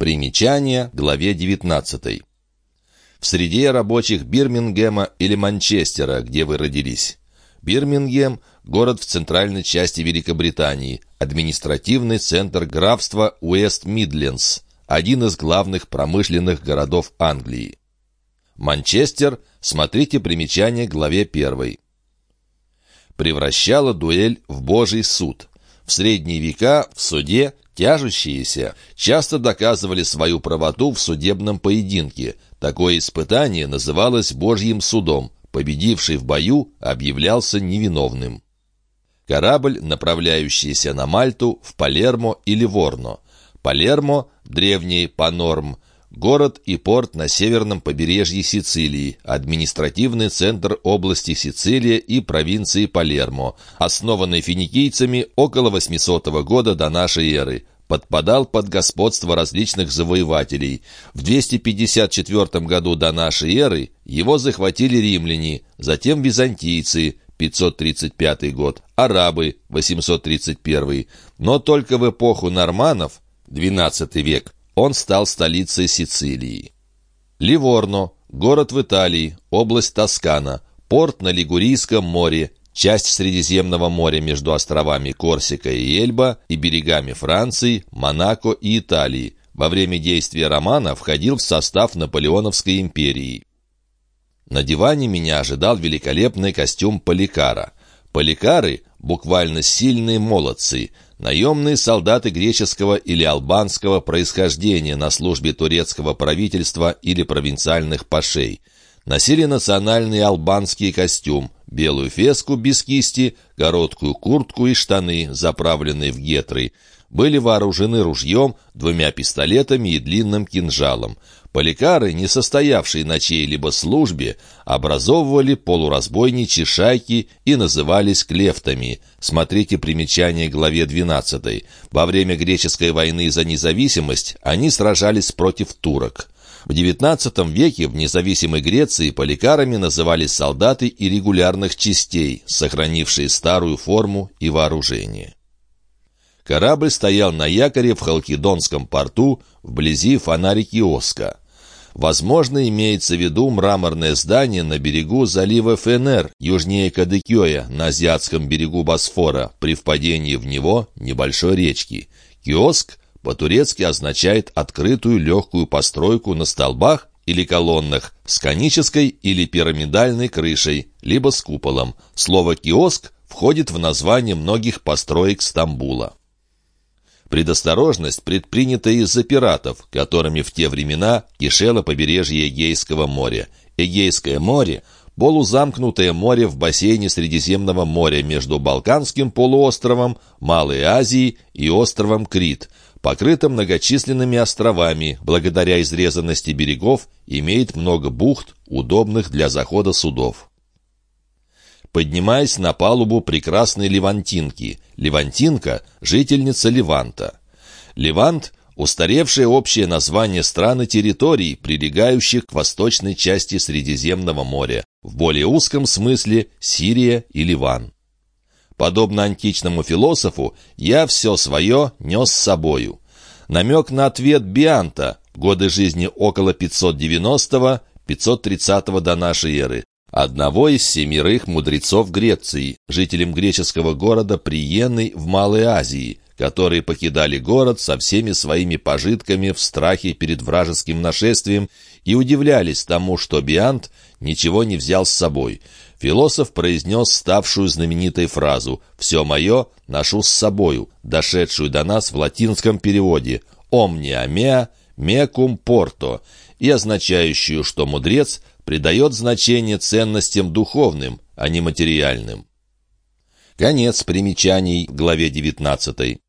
Примечание главе 19. В среде рабочих Бирмингема или Манчестера, где вы родились. Бирмингем – город в центральной части Великобритании, административный центр графства Уэст-Мидлендс, один из главных промышленных городов Англии. Манчестер, смотрите примечание главе 1. Превращала дуэль в Божий суд. В средние века в суде тяжущиеся часто доказывали свою правоту в судебном поединке. Такое испытание называлось Божьим судом. Победивший в бою объявлялся невиновным. Корабль, направляющийся на Мальту, в Палермо или Ворно. Палермо, древний Панорм, Город и порт на северном побережье Сицилии, административный центр области Сицилия и провинции Палермо, основанный финикийцами около 800 года до нашей эры, подпадал под господство различных завоевателей. В 254 году до нашей эры его захватили римляне, затем византийцы, 535 год, арабы, 831, но только в эпоху норманов, 12 век, он стал столицей Сицилии. Ливорно – город в Италии, область Тоскана, порт на Лигурийском море, часть Средиземного моря между островами Корсика и Эльба и берегами Франции, Монако и Италии. Во время действия романа входил в состав Наполеоновской империи. На диване меня ожидал великолепный костюм поликара. Поликары – буквально сильные молодцы – Наемные солдаты греческого или албанского происхождения на службе турецкого правительства или провинциальных пашей. Носили национальный албанский костюм, белую феску без кисти, короткую куртку и штаны, заправленные в гетры. Были вооружены ружьем, двумя пистолетами и длинным кинжалом. Поликары, не состоявшие на чьей-либо службе, образовывали полуразбойничьи шайки и назывались клефтами. Смотрите примечание главе 12. Во время греческой войны за независимость они сражались против турок. В XIX веке в независимой Греции поликарами назывались солдаты и регулярных частей, сохранившие старую форму и вооружение. Корабль стоял на якоре в Халкидонском порту вблизи фонарики-Оска. Возможно, имеется в виду мраморное здание на берегу залива Фенер, южнее Кадыкёя, на азиатском берегу Босфора, при впадении в него небольшой речки. Киоск по-турецки означает открытую легкую постройку на столбах или колоннах с конической или пирамидальной крышей, либо с куполом. Слово «киоск» входит в название многих построек Стамбула. Предосторожность предпринята из-за пиратов, которыми в те времена кишело побережье Эгейского моря. Эгейское море – полузамкнутое море в бассейне Средиземного моря между Балканским полуостровом, Малой Азией и островом Крит, покрыто многочисленными островами, благодаря изрезанности берегов имеет много бухт, удобных для захода судов поднимаясь на палубу прекрасной Левантинки. Левантинка – жительница Леванта. Левант – устаревшее общее название стран и территорий, прилегающих к восточной части Средиземного моря, в более узком смысле Сирия и Ливан. Подобно античному философу, я все свое нес с собою. Намек на ответ Бианта, годы жизни около 590-530 до нашей эры, одного из семерых мудрецов Греции, жителем греческого города Приены в Малой Азии, которые покидали город со всеми своими пожитками в страхе перед вражеским нашествием и удивлялись тому, что Биант ничего не взял с собой. Философ произнес ставшую знаменитой фразу «Все мое ношу с собою», дошедшую до нас в латинском переводе «Omnia mea mecum porto» и означающую, что мудрец придает значение ценностям духовным, а не материальным. Конец примечаний главе 19.